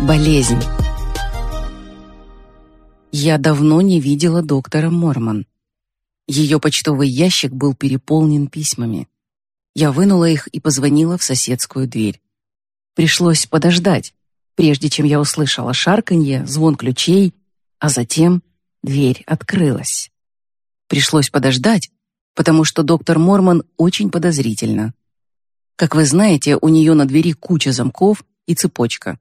Болезнь. Я давно не видела доктора Мормон. Ее почтовый ящик был переполнен письмами. Я вынула их и позвонила в соседскую дверь. Пришлось подождать, прежде чем я услышала шарканье, звон ключей, а затем дверь открылась. Пришлось подождать, потому что доктор Мормон очень подозрительна. Как вы знаете, у нее на двери куча замков и цепочка.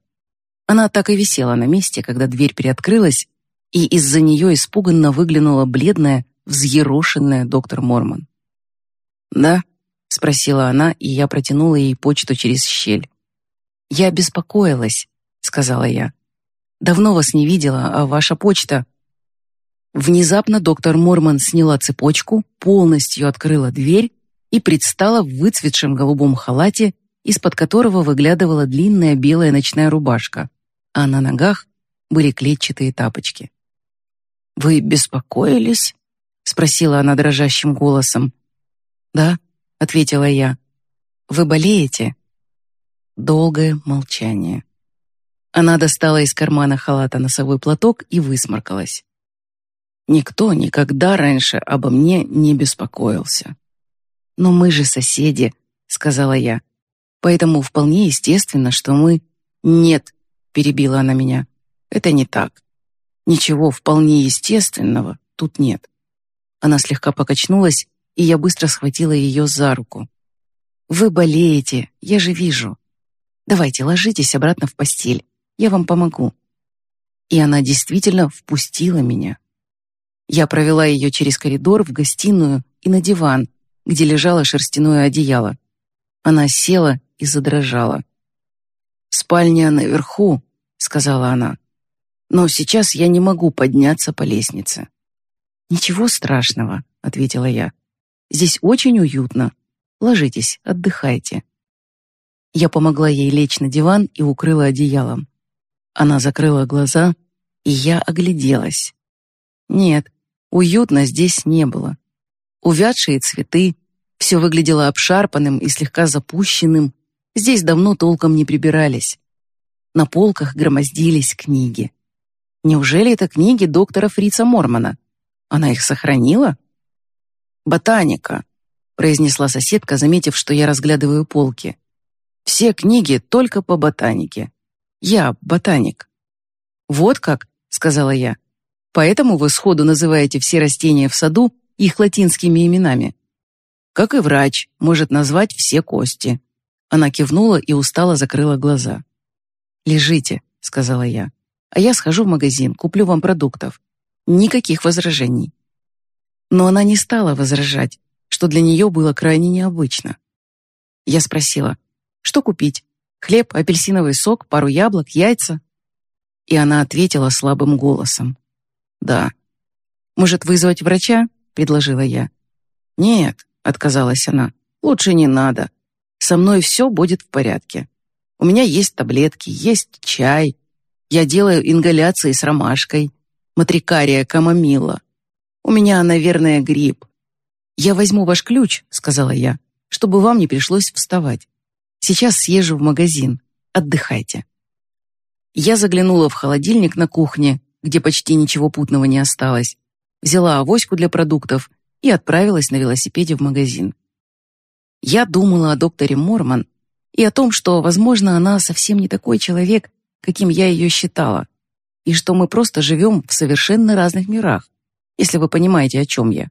Она так и висела на месте, когда дверь приоткрылась, и из-за нее испуганно выглянула бледная, взъерошенная доктор Мормон. «Да?» — спросила она, и я протянула ей почту через щель. «Я беспокоилась», — сказала я. «Давно вас не видела, а ваша почта...» Внезапно доктор Мормон сняла цепочку, полностью открыла дверь и предстала в выцветшем голубом халате, из-под которого выглядывала длинная белая ночная рубашка, а на ногах были клетчатые тапочки. «Вы беспокоились?» — спросила она дрожащим голосом. «Да», — ответила я. «Вы болеете?» Долгое молчание. Она достала из кармана халата носовой платок и высморкалась. Никто никогда раньше обо мне не беспокоился. «Но мы же соседи», — сказала я. «Поэтому вполне естественно, что мы...» «Нет», — перебила она меня, — «это не так. Ничего вполне естественного тут нет. Она слегка покачнулась, и я быстро схватила ее за руку. «Вы болеете, я же вижу. Давайте, ложитесь обратно в постель, я вам помогу». И она действительно впустила меня. Я провела ее через коридор в гостиную и на диван, где лежало шерстяное одеяло. Она села и задрожала. «Спальня наверху», — сказала она но сейчас я не могу подняться по лестнице». «Ничего страшного», — ответила я. «Здесь очень уютно. Ложитесь, отдыхайте». Я помогла ей лечь на диван и укрыла одеялом. Она закрыла глаза, и я огляделась. Нет, уютно здесь не было. Увядшие цветы, все выглядело обшарпанным и слегка запущенным, здесь давно толком не прибирались. На полках громоздились книги. Неужели это книги доктора Фрица Мормона? Она их сохранила? «Ботаника», — произнесла соседка, заметив, что я разглядываю полки. «Все книги только по ботанике. Я ботаник». «Вот как», — сказала я. «Поэтому вы сходу называете все растения в саду их латинскими именами. Как и врач может назвать все кости». Она кивнула и устало закрыла глаза. «Лежите», — сказала я а я схожу в магазин, куплю вам продуктов. Никаких возражений». Но она не стала возражать, что для нее было крайне необычно. Я спросила, что купить? Хлеб, апельсиновый сок, пару яблок, яйца? И она ответила слабым голосом. «Да». «Может, вызвать врача?» — предложила я. «Нет», — отказалась она, — «лучше не надо. Со мной все будет в порядке. У меня есть таблетки, есть чай, я делаю ингаляции с ромашкой, матрикария камомилла. У меня, наверное, грипп. Я возьму ваш ключ, сказала я, чтобы вам не пришлось вставать. Сейчас съезжу в магазин. Отдыхайте. Я заглянула в холодильник на кухне, где почти ничего путного не осталось, взяла авоську для продуктов и отправилась на велосипеде в магазин. Я думала о докторе Морман и о том, что, возможно, она совсем не такой человек, каким я ее считала, и что мы просто живем в совершенно разных мирах, если вы понимаете, о чем я.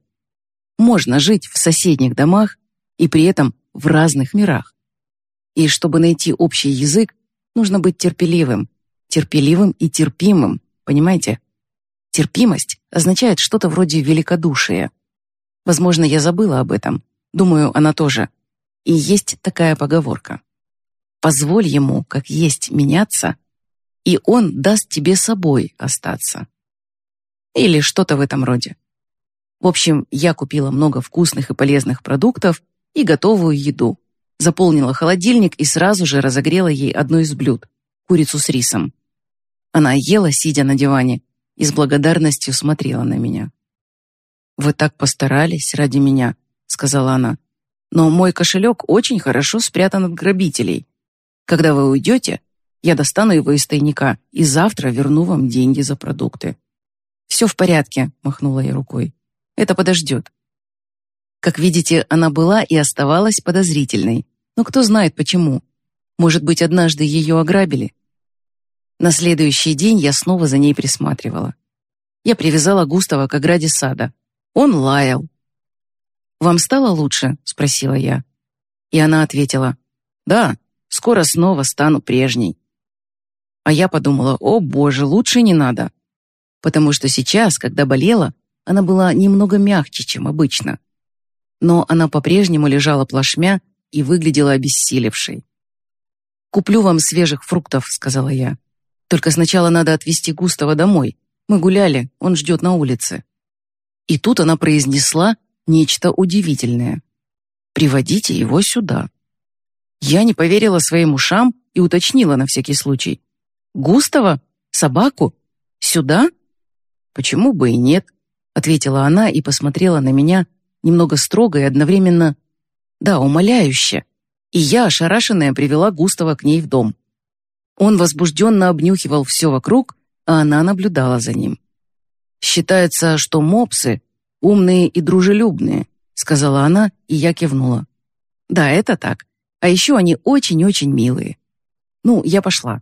Можно жить в соседних домах и при этом в разных мирах. И чтобы найти общий язык, нужно быть терпеливым, терпеливым и терпимым, понимаете? Терпимость означает что-то вроде великодушия. Возможно, я забыла об этом. Думаю, она тоже. И есть такая поговорка. Позволь ему, как есть, меняться, и он даст тебе собой остаться. Или что-то в этом роде. В общем, я купила много вкусных и полезных продуктов и готовую еду. Заполнила холодильник и сразу же разогрела ей одно из блюд — курицу с рисом. Она ела, сидя на диване, и с благодарностью смотрела на меня. «Вы так постарались ради меня», — сказала она. «Но мой кошелек очень хорошо спрятан от грабителей. Когда вы уйдете, Я достану его из тайника и завтра верну вам деньги за продукты». «Все в порядке», — махнула я рукой. «Это подождет». Как видите, она была и оставалась подозрительной. Но кто знает почему. Может быть, однажды ее ограбили. На следующий день я снова за ней присматривала. Я привязала Густава к ограде сада. Он лаял. «Вам стало лучше?» — спросила я. И она ответила, «Да, скоро снова стану прежней». А я подумала, «О, боже, лучше не надо». Потому что сейчас, когда болела, она была немного мягче, чем обычно. Но она по-прежнему лежала плашмя и выглядела обессилевшей. «Куплю вам свежих фруктов», — сказала я. «Только сначала надо отвезти Густава домой. Мы гуляли, он ждет на улице». И тут она произнесла нечто удивительное. «Приводите его сюда». Я не поверила своим ушам и уточнила на всякий случай. «Густава? Собаку? Сюда?» «Почему бы и нет?» — ответила она и посмотрела на меня немного строго и одновременно, да, умоляюще. И я, ошарашенная, привела Густава к ней в дом. Он возбужденно обнюхивал все вокруг, а она наблюдала за ним. «Считается, что мопсы умные и дружелюбные», сказала она, и я кивнула. «Да, это так. А еще они очень-очень милые. Ну, я пошла».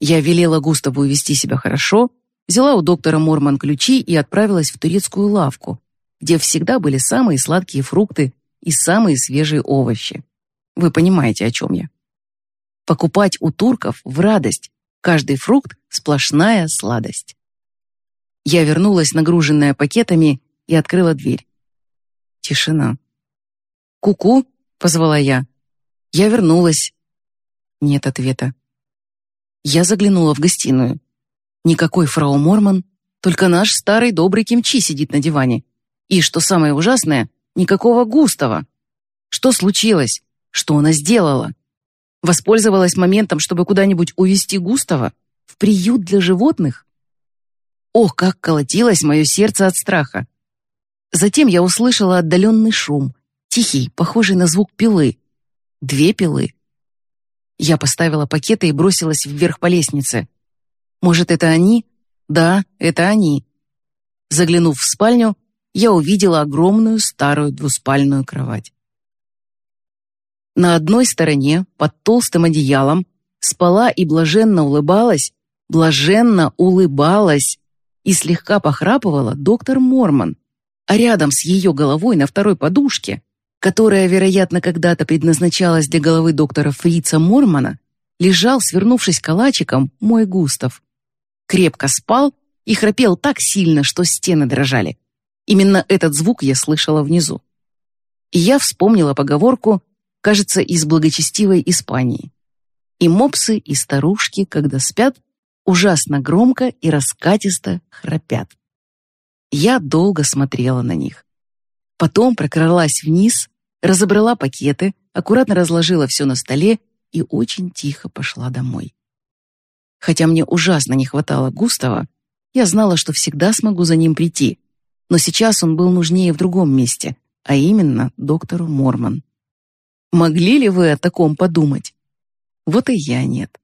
Я велела Густаву вести себя хорошо, взяла у доктора Морман ключи и отправилась в турецкую лавку, где всегда были самые сладкие фрукты и самые свежие овощи. Вы понимаете, о чем я. Покупать у турков в радость, Каждый фрукт — сплошная сладость. Я вернулась, нагруженная пакетами, и открыла дверь. Тишина. «Ку-ку!» — позвала я. Я вернулась. Нет ответа. Я заглянула в гостиную. Никакой фрау Морман, только наш старый добрый кимчи сидит на диване. И, что самое ужасное, никакого Густава. Что случилось? Что она сделала? Воспользовалась моментом, чтобы куда-нибудь увезти Густава? В приют для животных? Ох, как колотилось мое сердце от страха. Затем я услышала отдаленный шум, тихий, похожий на звук пилы. Две пилы. Я поставила пакеты и бросилась вверх по лестнице. Может, это они? Да, это они. Заглянув в спальню, я увидела огромную старую двуспальную кровать. На одной стороне, под толстым одеялом, спала и блаженно улыбалась, блаженно улыбалась и слегка похрапывала доктор Мормон, а рядом с ее головой на второй подушке, которая, вероятно, когда-то предназначалась для головы доктора Фрица Мормона, лежал, свернувшись калачиком, мой Густав. Крепко спал и храпел так сильно, что стены дрожали. Именно этот звук я слышала внизу. И я вспомнила поговорку кажется, из благочестивой Испании. И мопсы, и старушки, когда спят, ужасно громко и раскатисто храпят. Я долго смотрела на них. Потом прокралась вниз, разобрала пакеты, аккуратно разложила все на столе и очень тихо пошла домой. Хотя мне ужасно не хватало Густава, я знала, что всегда смогу за ним прийти, но сейчас он был нужнее в другом месте, а именно доктору Мормон. Могли ли вы о таком подумать? Вот и я нет.